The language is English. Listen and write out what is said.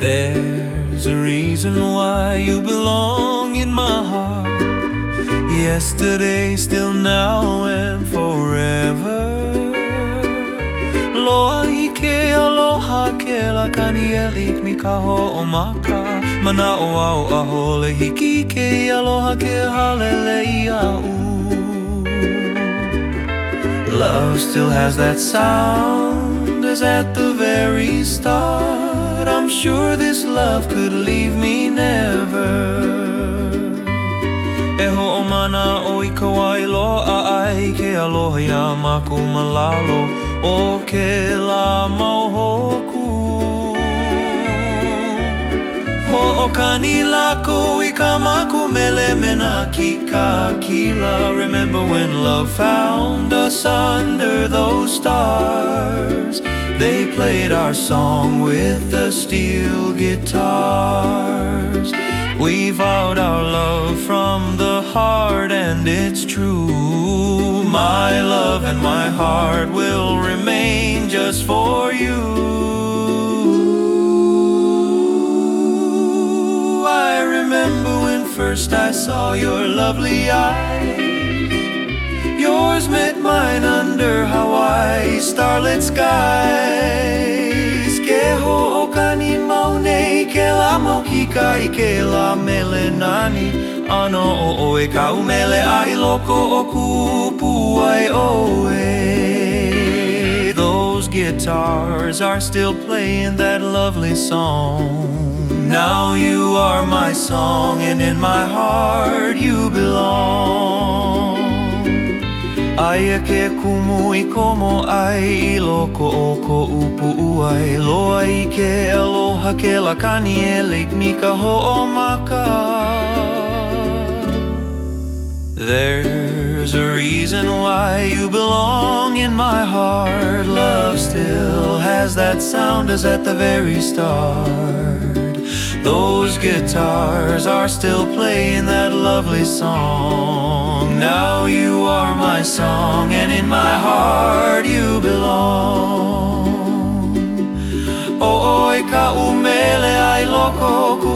There's a reason why you belong in my heart. Yesterday, still now, and forever. Loa aloha ke la kanielik mi ka ho'omaka Mana o au a hole hiki ke aloha ke halele Love still has that sound as at the very start I'm sure this love could leave me never. E ho'omana o i ka wailoa ai ke aloha ia maku malalo o ke la mauhoku lako i ka maku mele mena ki ka kila. Remember when love found us under those stars? They played our song with the steel guitars. We vowed our love from the heart and it's true. My love and my heart will remain just for you first I saw your lovely eyes. Yours met mine under Hawaii starlit skies. Ke ho'okani maunei ke la mokika i ke la melenani. Ano o oe ka umele ai loko o kupu ai oe. Those guitars are still playing that lovely song Now you are my song and in my heart you belong. Ke kumu i komo ai loko o ko upu uai. Loa i ke aloha ke lakani e ka There's a reason why you belong in my heart. Love still has that sound as at the very start Those guitars are still playing that lovely song. Now you are my song and in my heart you belong. Oi ka umele ai loko ku